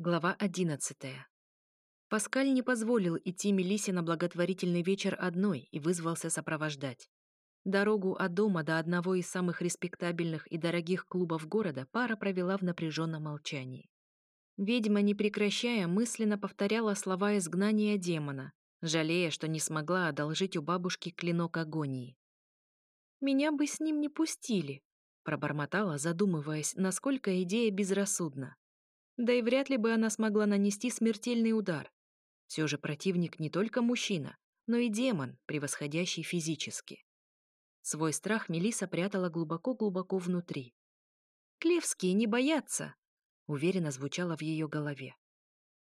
Глава одиннадцатая. Паскаль не позволил идти Мелисе на благотворительный вечер одной и вызвался сопровождать. Дорогу от дома до одного из самых респектабельных и дорогих клубов города пара провела в напряженном молчании. Ведьма, не прекращая, мысленно повторяла слова изгнания демона, жалея, что не смогла одолжить у бабушки клинок агонии. «Меня бы с ним не пустили», — пробормотала, задумываясь, насколько идея безрассудна. Да и вряд ли бы она смогла нанести смертельный удар. Все же противник не только мужчина, но и демон, превосходящий физически. Свой страх Мелиса прятала глубоко-глубоко внутри. «Клевские не боятся», — уверенно звучало в ее голове.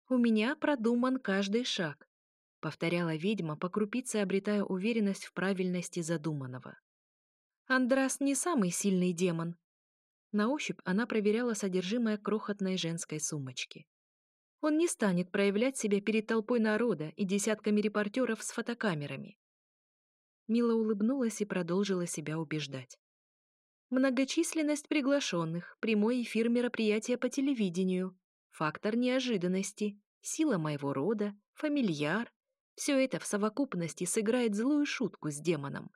«У меня продуман каждый шаг», — повторяла ведьма, по крупице обретая уверенность в правильности задуманного. «Андрас не самый сильный демон, на ощупь она проверяла содержимое крохотной женской сумочки. Он не станет проявлять себя перед толпой народа и десятками репортеров с фотокамерами. Мила улыбнулась и продолжила себя убеждать. Многочисленность приглашенных, прямой эфир мероприятия по телевидению, фактор неожиданности, сила моего рода, фамильяр — все это в совокупности сыграет злую шутку с демоном.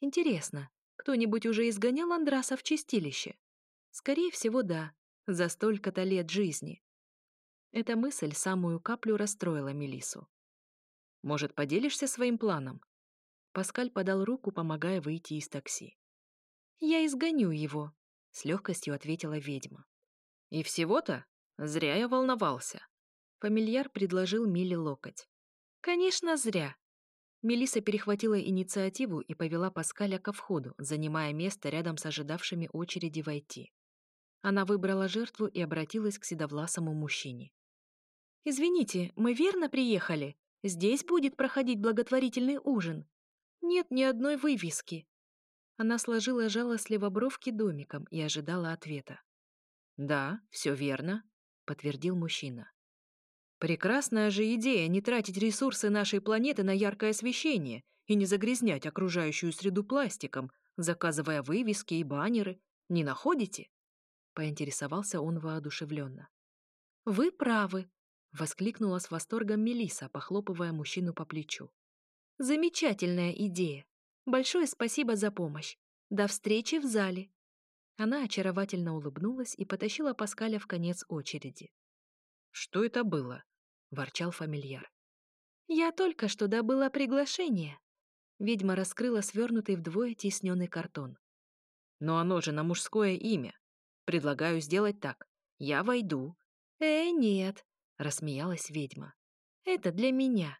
Интересно, кто-нибудь уже изгонял Андраса в чистилище? Скорее всего, да, за столько-то лет жизни. Эта мысль самую каплю расстроила Мелису. «Может, поделишься своим планом?» Паскаль подал руку, помогая выйти из такси. «Я изгоню его», — с легкостью ответила ведьма. «И всего-то? Зря я волновался». Фамильяр предложил Миле локоть. «Конечно, зря». Мелиса перехватила инициативу и повела Паскаля ко входу, занимая место рядом с ожидавшими очереди войти. Она выбрала жертву и обратилась к седовласому мужчине. «Извините, мы верно приехали? Здесь будет проходить благотворительный ужин. Нет ни одной вывески». Она сложила жалостливо бровки домиком и ожидала ответа. «Да, все верно», — подтвердил мужчина. «Прекрасная же идея не тратить ресурсы нашей планеты на яркое освещение и не загрязнять окружающую среду пластиком, заказывая вывески и баннеры. Не находите?» Поинтересовался он воодушевленно. «Вы правы!» — воскликнула с восторгом Мелиса, похлопывая мужчину по плечу. «Замечательная идея! Большое спасибо за помощь! До встречи в зале!» Она очаровательно улыбнулась и потащила Паскаля в конец очереди. «Что это было?» — ворчал фамильяр. «Я только что добыла приглашение». Ведьма раскрыла свернутый вдвое тисненный картон. «Но оно же на мужское имя. Предлагаю сделать так. Я войду». «Э, нет», — рассмеялась ведьма. «Это для меня».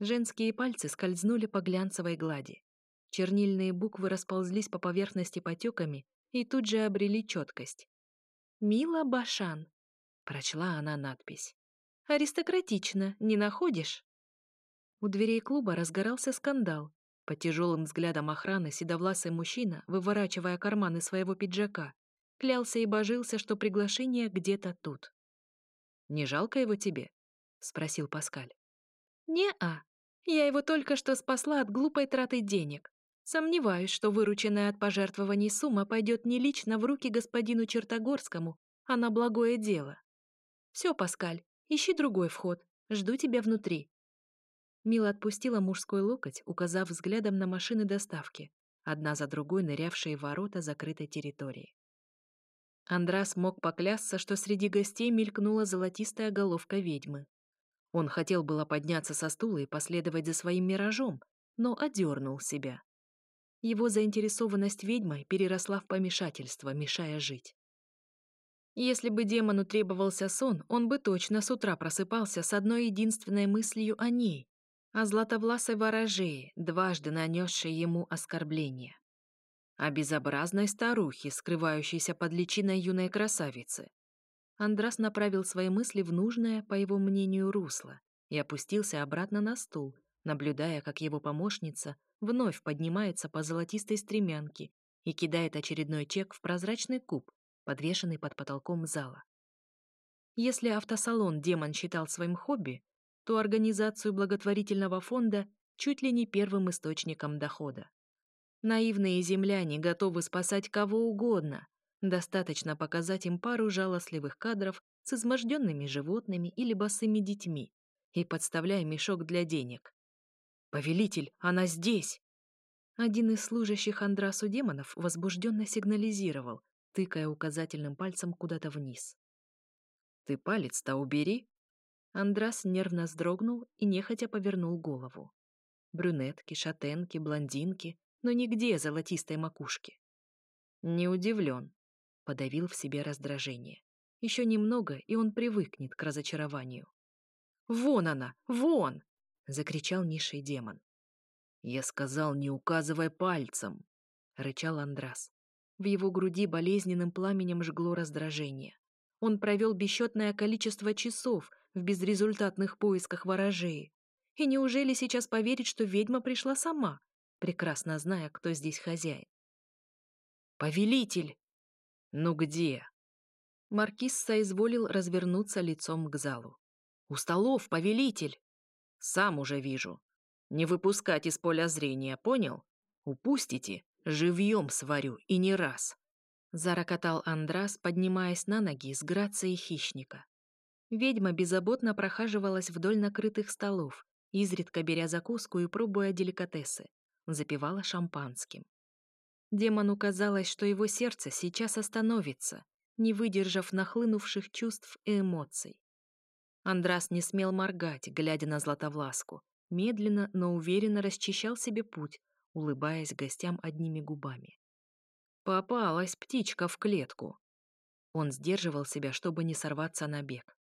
Женские пальцы скользнули по глянцевой глади. Чернильные буквы расползлись по поверхности потеками и тут же обрели четкость. «Мила Башан», — прочла она надпись. «Аристократично, не находишь?» У дверей клуба разгорался скандал. Под тяжелым взглядом охраны седовласый мужчина, выворачивая карманы своего пиджака, клялся и божился, что приглашение где-то тут. «Не жалко его тебе?» — спросил Паскаль. «Не-а. Я его только что спасла от глупой траты денег. Сомневаюсь, что вырученная от пожертвований сумма пойдет не лично в руки господину Чертогорскому, а на благое дело. Все, Паскаль, ищи другой вход. Жду тебя внутри». Мила отпустила мужской локоть, указав взглядом на машины доставки, одна за другой нырявшие ворота закрытой территории. Андрас мог поклясться, что среди гостей мелькнула золотистая головка ведьмы. Он хотел было подняться со стула и последовать за своим миражом, но одернул себя. Его заинтересованность ведьмой переросла в помешательство, мешая жить. Если бы демону требовался сон, он бы точно с утра просыпался с одной единственной мыслью о ней, о златовласой ворожее, дважды нанесшей ему оскорбление о безобразной старухе, скрывающейся под личиной юной красавицы. Андрас направил свои мысли в нужное, по его мнению, русло и опустился обратно на стул, наблюдая, как его помощница вновь поднимается по золотистой стремянке и кидает очередной чек в прозрачный куб, подвешенный под потолком зала. Если автосалон демон считал своим хобби, то организацию благотворительного фонда чуть ли не первым источником дохода. Наивные земляне готовы спасать кого угодно, Достаточно показать им пару жалостливых кадров с изможденными животными или босыми детьми и подставляя мешок для денег. «Повелитель, она здесь!» Один из служащих Андрасу демонов возбужденно сигнализировал, тыкая указательным пальцем куда-то вниз. «Ты палец-то убери!» Андрас нервно вздрогнул и нехотя повернул голову. Брюнетки, шатенки, блондинки, но нигде золотистой макушки. Не удивлен, подавил в себе раздражение. Еще немного, и он привыкнет к разочарованию. «Вон она! Вон!» — закричал низший демон. «Я сказал, не указывай пальцем!» — рычал Андрас. В его груди болезненным пламенем жгло раздражение. Он провел бесчетное количество часов в безрезультатных поисках ворожеи. И неужели сейчас поверит, что ведьма пришла сама, прекрасно зная, кто здесь хозяин? «Повелитель!» «Ну где?» Маркиз соизволил развернуться лицом к залу. «У столов, повелитель!» «Сам уже вижу. Не выпускать из поля зрения, понял? Упустите, живьем сварю, и не раз!» Зарокотал Андрас, поднимаясь на ноги с грацией хищника. Ведьма беззаботно прохаживалась вдоль накрытых столов, изредка беря закуску и пробуя деликатесы. Запивала шампанским. Демону казалось, что его сердце сейчас остановится, не выдержав нахлынувших чувств и эмоций. Андрас не смел моргать, глядя на Златовласку, медленно, но уверенно расчищал себе путь, улыбаясь гостям одними губами. «Попалась птичка в клетку!» Он сдерживал себя, чтобы не сорваться на бег.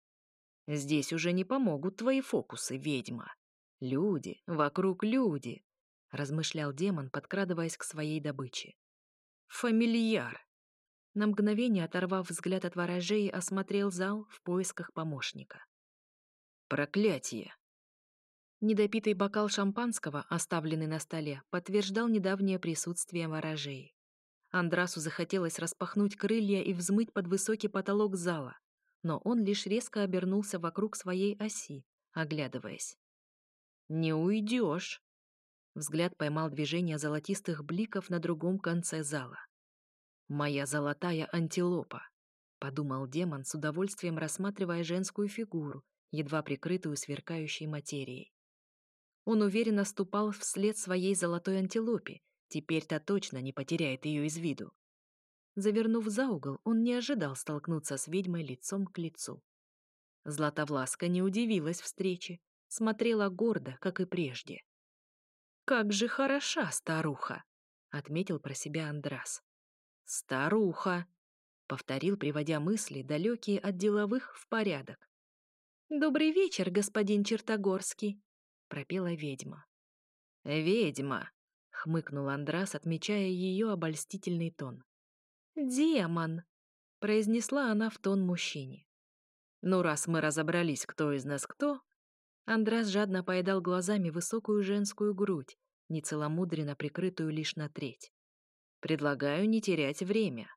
«Здесь уже не помогут твои фокусы, ведьма. Люди, вокруг люди!» — размышлял демон, подкрадываясь к своей добыче. Фамильяр. На мгновение, оторвав взгляд от ворожей, осмотрел зал в поисках помощника. Проклятие! Недопитый бокал шампанского, оставленный на столе, подтверждал недавнее присутствие ворожей. Андрасу захотелось распахнуть крылья и взмыть под высокий потолок зала, но он лишь резко обернулся вокруг своей оси, оглядываясь. «Не уйдешь!» Взгляд поймал движение золотистых бликов на другом конце зала. «Моя золотая антилопа», — подумал демон с удовольствием рассматривая женскую фигуру, едва прикрытую сверкающей материей. Он уверенно ступал вслед своей золотой антилопе, теперь-то точно не потеряет ее из виду. Завернув за угол, он не ожидал столкнуться с ведьмой лицом к лицу. Златовласка не удивилась встрече, смотрела гордо, как и прежде. «Как же хороша старуха!» — отметил про себя Андрас. «Старуха!» — повторил, приводя мысли, далекие от деловых, в порядок. «Добрый вечер, господин Чертогорский!» — пропела ведьма. «Ведьма!» — хмыкнул Андрас, отмечая ее обольстительный тон. «Демон!» — произнесла она в тон мужчине. «Ну, раз мы разобрались, кто из нас кто...» Андрас жадно поедал глазами высокую женскую грудь, нецеломудренно прикрытую лишь на треть. Предлагаю не терять время.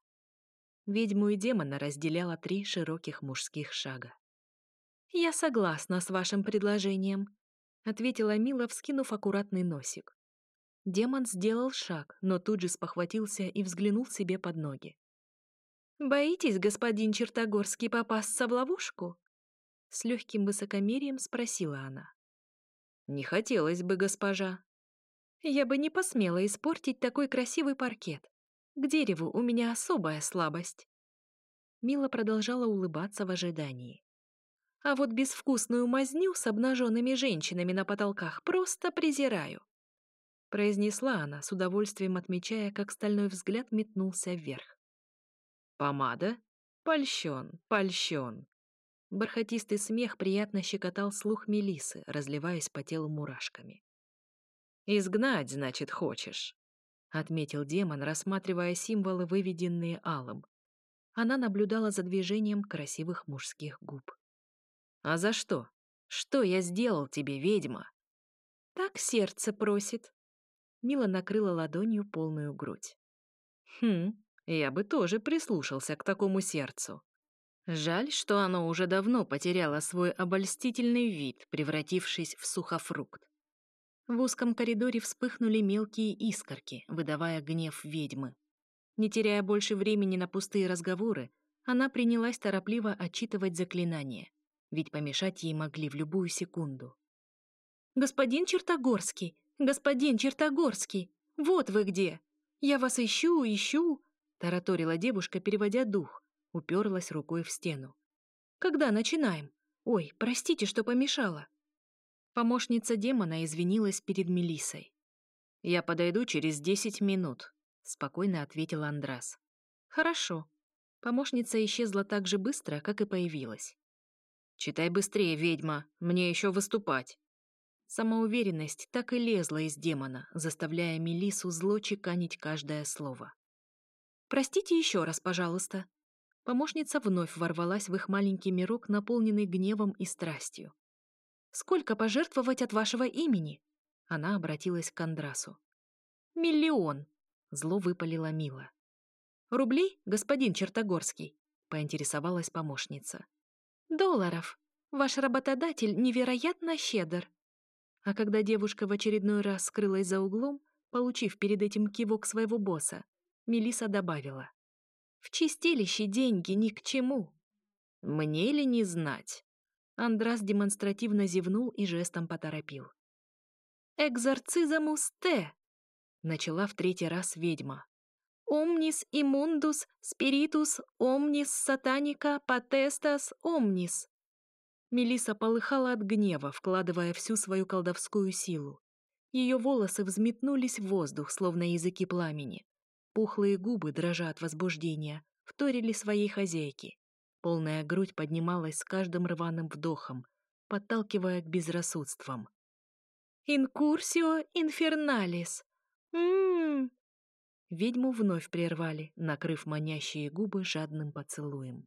Ведьму и демона разделяло три широких мужских шага. «Я согласна с вашим предложением», — ответила Мила, вскинув аккуратный носик. Демон сделал шаг, но тут же спохватился и взглянул себе под ноги. «Боитесь, господин Чертогорский, попасться в ловушку?» С легким высокомерием спросила она. «Не хотелось бы, госпожа», я бы не посмела испортить такой красивый паркет. К дереву у меня особая слабость. Мила продолжала улыбаться в ожидании. А вот безвкусную мазню с обнаженными женщинами на потолках просто презираю. Произнесла она, с удовольствием отмечая, как стальной взгляд метнулся вверх. «Помада? Польщен, польщен!» Бархатистый смех приятно щекотал слух Мелисы, разливаясь по телу мурашками. «Изгнать, значит, хочешь», — отметил демон, рассматривая символы, выведенные алым. Она наблюдала за движением красивых мужских губ. «А за что? Что я сделал тебе, ведьма?» «Так сердце просит». Мила накрыла ладонью полную грудь. «Хм, я бы тоже прислушался к такому сердцу. Жаль, что оно уже давно потеряло свой обольстительный вид, превратившись в сухофрукт. В узком коридоре вспыхнули мелкие искорки, выдавая гнев ведьмы. Не теряя больше времени на пустые разговоры, она принялась торопливо отчитывать заклинание, ведь помешать ей могли в любую секунду. «Господин Чертогорский! Господин Чертогорский! Вот вы где! Я вас ищу, ищу!» — тараторила девушка, переводя дух, уперлась рукой в стену. «Когда начинаем? Ой, простите, что помешала!» Помощница демона извинилась перед Мелисой. «Я подойду через десять минут», — спокойно ответил Андрас. «Хорошо». Помощница исчезла так же быстро, как и появилась. «Читай быстрее, ведьма, мне еще выступать». Самоуверенность так и лезла из демона, заставляя Мелису зло чеканить каждое слово. «Простите еще раз, пожалуйста». Помощница вновь ворвалась в их маленький мирок, наполненный гневом и страстью. Сколько пожертвовать от вашего имени?» Она обратилась к Андрасу. «Миллион!» — зло выпалила Мила. «Рублей, господин Чертогорский?» — поинтересовалась помощница. «Долларов. Ваш работодатель невероятно щедр». А когда девушка в очередной раз скрылась за углом, получив перед этим кивок своего босса, Мелиса добавила. «В чистилище деньги ни к чему». «Мне ли не знать?» Андрас демонстративно зевнул и жестом поторопил. «Экзорцизамус те!» — начала в третий раз ведьма. «Омнис иммундус спиритус омнис сатаника потестас омнис». Мелиса полыхала от гнева, вкладывая всю свою колдовскую силу. Ее волосы взметнулись в воздух, словно языки пламени. Пухлые губы, дрожа от возбуждения, вторили своей хозяйке. Полная грудь поднималась с каждым рваным вдохом, подталкивая к безрассудствам. «Инкурсио инферналис! Ммм!» Ведьму вновь прервали, накрыв манящие губы жадным поцелуем.